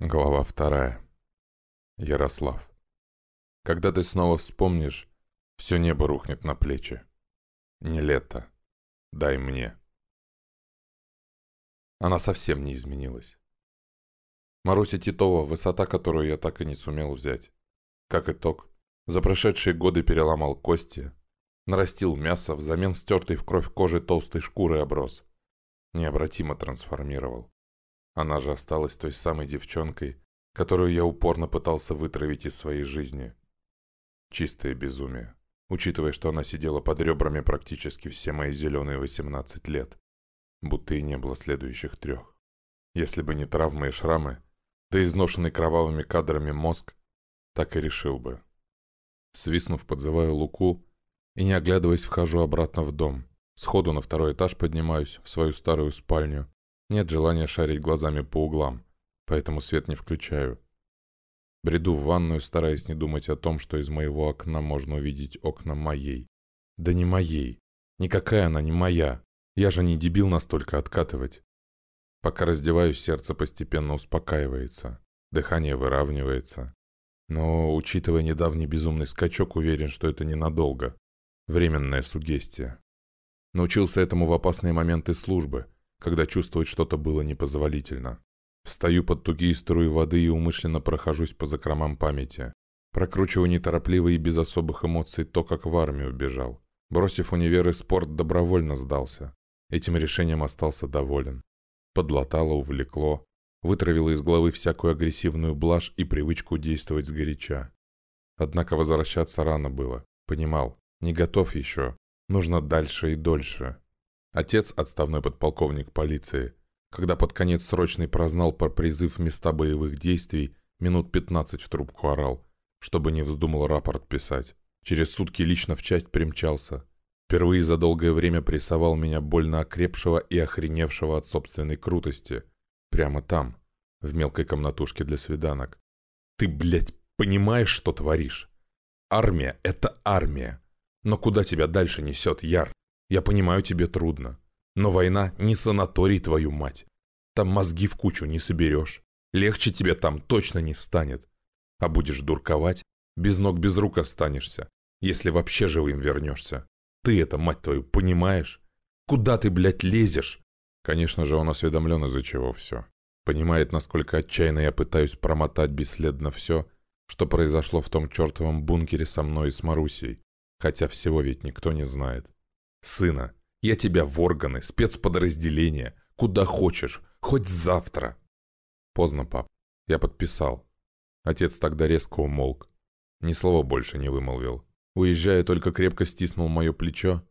Глава вторая. Ярослав. Когда ты снова вспомнишь, все небо рухнет на плечи. Не лето. Дай мне. Она совсем не изменилась. Маруся Титова, высота, которую я так и не сумел взять. Как итог, за прошедшие годы переломал кости, нарастил мясо, взамен стертой в кровь кожи толстой шкуры оброс. Необратимо трансформировал. Она же осталась той самой девчонкой, которую я упорно пытался вытравить из своей жизни. Чистое безумие, учитывая, что она сидела под ребрами практически все мои зеленые 18 лет, будто и не было следующих трех. Если бы не травмы и шрамы, да изношенный кровавыми кадрами мозг, так и решил бы. Свистнув, подзываю Луку и, не оглядываясь, вхожу обратно в дом. Сходу на второй этаж поднимаюсь в свою старую спальню нет желания шарить глазами по углам, поэтому свет не включаю. Бреду в ванную, стараясь не думать о том, что из моего окна можно увидеть окна моей. Да не моей. Никакая она не моя. Я же не дебил настолько откатывать. Пока раздеваюсь, сердце постепенно успокаивается. Дыхание выравнивается. Но, учитывая недавний безумный скачок, уверен, что это ненадолго. Временная сугестия. Научился этому в опасные моменты службы – когда чувствовать что-то было непозволительно. Встаю под тугие струи воды и умышленно прохожусь по закромам памяти. Прокручиваю неторопливо и без особых эмоций то, как в армию бежал. Бросив универ и спорт, добровольно сдался. Этим решением остался доволен. Подлатало, увлекло, вытравило из головы всякую агрессивную блажь и привычку действовать сгоряча. Однако возвращаться рано было. Понимал, не готов еще. Нужно дальше и дольше. Отец, отставной подполковник полиции, когда под конец срочный прознал про призыв в места боевых действий, минут 15 в трубку орал, чтобы не вздумал рапорт писать. Через сутки лично в часть примчался. Впервые за долгое время прессовал меня больно окрепшего и охреневшего от собственной крутости. Прямо там, в мелкой комнатушке для свиданок. Ты, блядь, понимаешь, что творишь? Армия — это армия. Но куда тебя дальше несет, Яр? Я понимаю, тебе трудно. Но война не санаторий, твою мать. Там мозги в кучу не соберешь. Легче тебе там точно не станет. А будешь дурковать, без ног, без рук останешься, если вообще живым вернешься. Ты это, мать твою, понимаешь? Куда ты, блядь, лезешь? Конечно же, он осведомлен, из-за чего все. Понимает, насколько отчаянно я пытаюсь промотать бесследно все, что произошло в том чертовом бункере со мной и с Марусей. Хотя всего ведь никто не знает. Сына, я тебя в органы, спецподразделения, куда хочешь, хоть завтра. Поздно, пап. Я подписал. Отец тогда резко умолк. Ни слова больше не вымолвил. Уезжая, только крепко стиснул мое плечо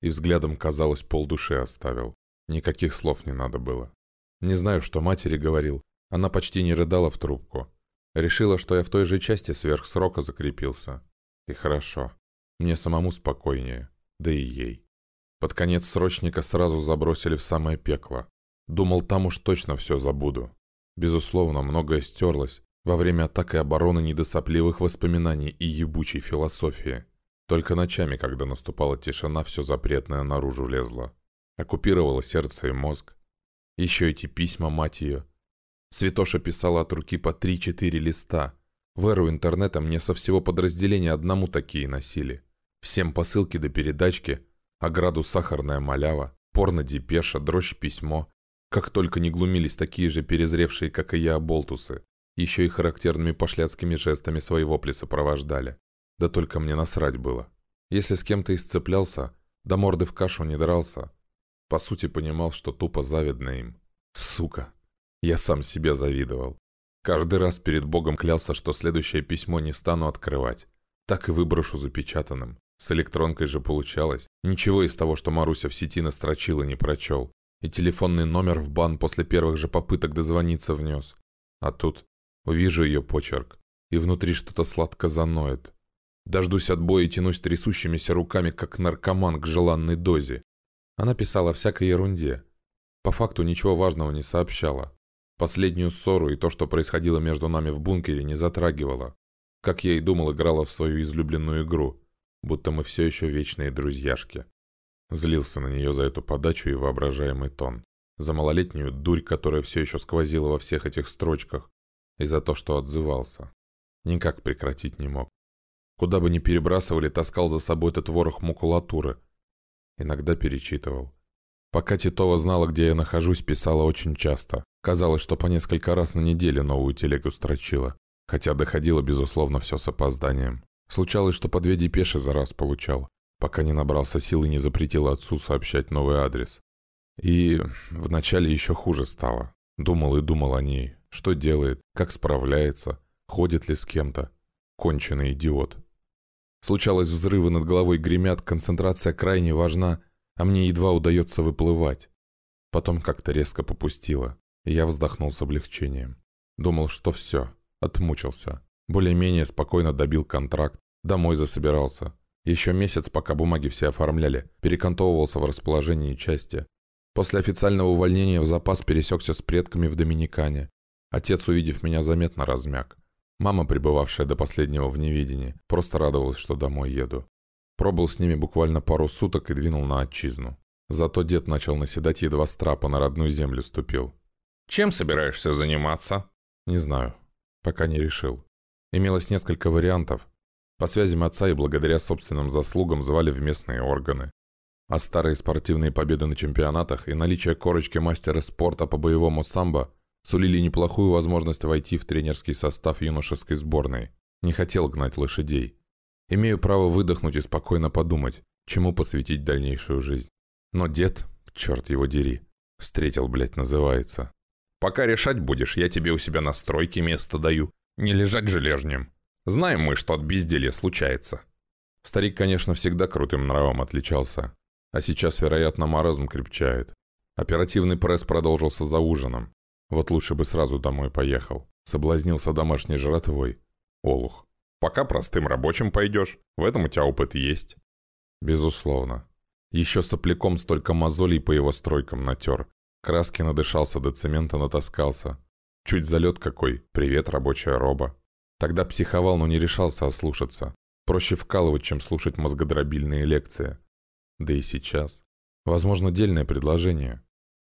и взглядом, казалось, полдуши оставил. Никаких слов не надо было. Не знаю, что матери говорил. Она почти не рыдала в трубку. Решила, что я в той же части сверх срока закрепился. И хорошо. Мне самому спокойнее. Да и ей. Под конец срочника сразу забросили в самое пекло. Думал, там уж точно все забуду. Безусловно, многое стерлось. Во время атаки обороны недосопливых воспоминаний и ебучей философии. Только ночами, когда наступала тишина, все запретное наружу лезло. Оккупировало сердце и мозг. Еще эти письма, мать ее. Святоша писала от руки по 3-4 листа. В эру интернета мне со всего подразделения одному такие носили. Всем посылки до передачки – ограду сахарная малява, порно-депеша, дрожь-письмо. Как только не глумились такие же перезревшие, как и я, болтусы. Еще и характерными пошляцкими жестами свои вопли сопровождали. Да только мне насрать было. Если с кем-то исцеплялся, до морды в кашу не дрался, по сути понимал, что тупо завидно им. Сука. Я сам себе завидовал. Каждый раз перед Богом клялся, что следующее письмо не стану открывать. Так и выброшу запечатанным. С электронкой же получалось. Ничего из того, что Маруся в сети настрочила, не прочел. И телефонный номер в бан после первых же попыток дозвониться внес. А тут увижу ее почерк, и внутри что-то сладко заноет. Дождусь отбоя и тянусь трясущимися руками, как наркоман к желанной дозе. Она писала всякой ерунде. По факту ничего важного не сообщала. Последнюю ссору и то, что происходило между нами в бункере, не затрагивала. Как я и думал, играла в свою излюбленную игру будто мы все еще вечные друзьяшки. Злился на нее за эту подачу и воображаемый тон. За малолетнюю дурь, которая все еще сквозила во всех этих строчках. И за то, что отзывался. Никак прекратить не мог. Куда бы ни перебрасывали, таскал за собой этот ворох макулатуры. Иногда перечитывал. Пока Титова знала, где я нахожусь, писала очень часто. Казалось, что по несколько раз на неделю новую телегу строчила. Хотя доходило, безусловно, все с опозданием. Случалось, что по две депеши за раз получал, пока не набрался сил и не запретил отцу сообщать новый адрес. И вначале еще хуже стало. Думал и думал о ней. Что делает, как справляется, ходит ли с кем-то. Конченый идиот. Случалось, взрывы над головой гремят, концентрация крайне важна, а мне едва удается выплывать. Потом как-то резко попустило, я вздохнул с облегчением. Думал, что все, отмучился. Более-менее спокойно добил контракт, домой засобирался. Еще месяц, пока бумаги все оформляли, перекантовывался в расположении части. После официального увольнения в запас пересекся с предками в Доминикане. Отец, увидев меня, заметно размяк. Мама, пребывавшая до последнего в неведении, просто радовалась, что домой еду. Пробыл с ними буквально пару суток и двинул на отчизну. Зато дед начал наседать, едва с трапа на родную землю ступил. «Чем собираешься заниматься?» «Не знаю. Пока не решил. Имелось несколько вариантов. По связям отца и благодаря собственным заслугам звали в местные органы. А старые спортивные победы на чемпионатах и наличие корочки мастера спорта по боевому самбо сулили неплохую возможность войти в тренерский состав юношеской сборной. Не хотел гнать лошадей. Имею право выдохнуть и спокойно подумать, чему посвятить дальнейшую жизнь. Но дед, черт его дери, встретил, блядь, называется. Пока решать будешь, я тебе у себя на стройке место даю. Не лежать же лежнем. Знаем мы, что от безделья случается. Старик, конечно, всегда крутым нравом отличался. А сейчас, вероятно, маразм крепчает. Оперативный пресс продолжился за ужином. Вот лучше бы сразу домой поехал. Соблазнился домашней жратвой. Олух. Пока простым рабочим пойдешь. В этом у тебя опыт есть. Безусловно. Еще сопляком столько мозолей по его стройкам натер. Краски надышался до цемента натаскался. Чуть залет какой. Привет, рабочая роба. Тогда психовал, но не решался ослушаться. Проще вкалывать, чем слушать мозгодробильные лекции. Да и сейчас. Возможно, дельное предложение.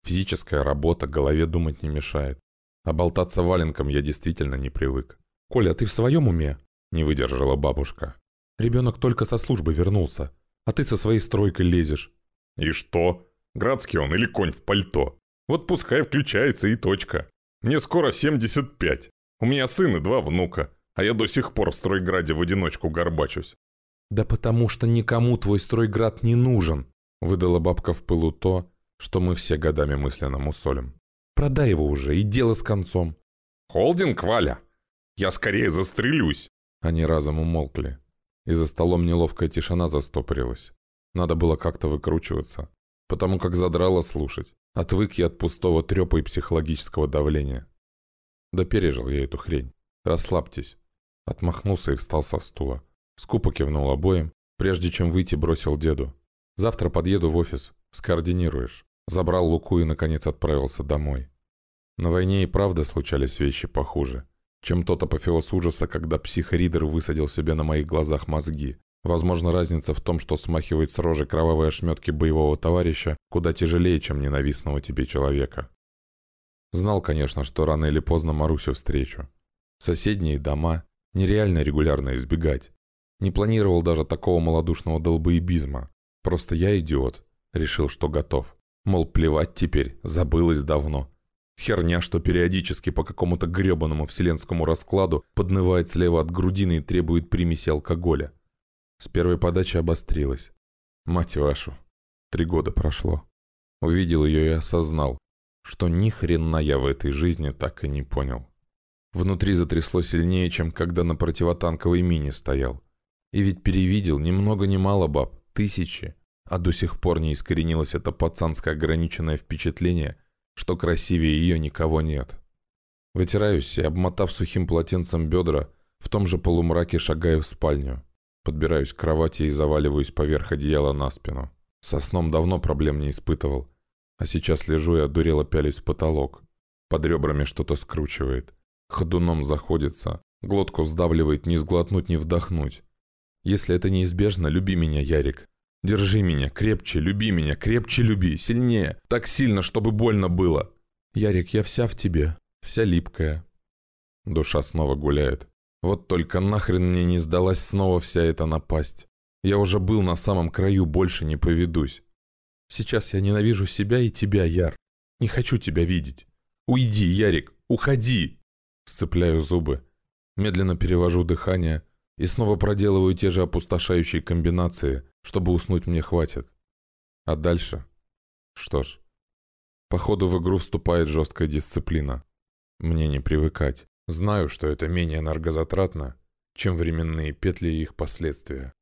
Физическая работа, голове думать не мешает. А болтаться валенком я действительно не привык. «Коля, ты в своем уме?» – не выдержала бабушка. «Ребенок только со службы вернулся, а ты со своей стройкой лезешь». «И что? Градский он или конь в пальто? Вот пускай включается и точка. Мне скоро 75. У меня сын и два внука, а я до сих пор в стройграде в одиночку горбачусь». «Да потому что никому твой стройград не нужен», – выдала бабка в пылу то, что мы все годами мысленно мусолим. Продай его уже, и дело с концом. Холдинг, Валя? Я скорее застрелюсь. Они разом умолкли. И за столом неловкая тишина застопорилась. Надо было как-то выкручиваться. Потому как задрало слушать. Отвык я от пустого трепа и психологического давления. Да пережил я эту хрень. Расслабьтесь. Отмахнулся и встал со стула. Скупо кивнул обоим, прежде чем выйти бросил деду. Завтра подъеду в офис, скоординируешь. Забрал Луку и, наконец, отправился домой. На войне и правда случались вещи похуже, чем тот апофеоз ужаса, когда психоридер высадил себе на моих глазах мозги. Возможно, разница в том, что смахивает с рожи кровавые ошметки боевого товарища куда тяжелее, чем ненавистного тебе человека. Знал, конечно, что рано или поздно Марусю встречу. Соседние дома нереально регулярно избегать. Не планировал даже такого малодушного долбоебизма. Просто я идиот. Решил, что готов. Мол, плевать теперь, забылось давно. Херня, что периодически по какому-то гребаному вселенскому раскладу поднывает слева от грудины и требует примеси алкоголя. С первой подачи обострилась. Мать вашу, три года прошло. Увидел ее и осознал, что ни хрена я в этой жизни так и не понял. Внутри затрясло сильнее, чем когда на противотанковой мине стоял. И ведь перевидел ни много ни мало баб, тысячи. А до сих пор не искоренилось это пацанское ограниченное впечатление, что красивее ее никого нет. Вытираюсь и, обмотав сухим полотенцем бедра, в том же полумраке шагаю в спальню. Подбираюсь к кровати и заваливаюсь поверх одеяла на спину. Со сном давно проблем не испытывал, а сейчас лежу и одурело пялись в потолок. Под ребрами что-то скручивает. Ходуном заходится, глотку сдавливает ни сглотнуть, ни вдохнуть. Если это неизбежно, люби меня, Ярик. Держи меня, крепче, люби меня, крепче люби, сильнее, так сильно, чтобы больно было. Ярик, я вся в тебе, вся липкая. Душа снова гуляет. Вот только нахрен мне не сдалась снова вся эта напасть. Я уже был на самом краю, больше не поведусь. Сейчас я ненавижу себя и тебя, Яр. Не хочу тебя видеть. Уйди, Ярик, уходи!» Сцепляю зубы. Медленно перевожу дыхание и снова проделываю те же опустошающие комбинации, чтобы уснуть мне хватит. А дальше? Что ж, походу в игру вступает жесткая дисциплина. Мне не привыкать. Знаю, что это менее энергозатратно, чем временные петли и их последствия.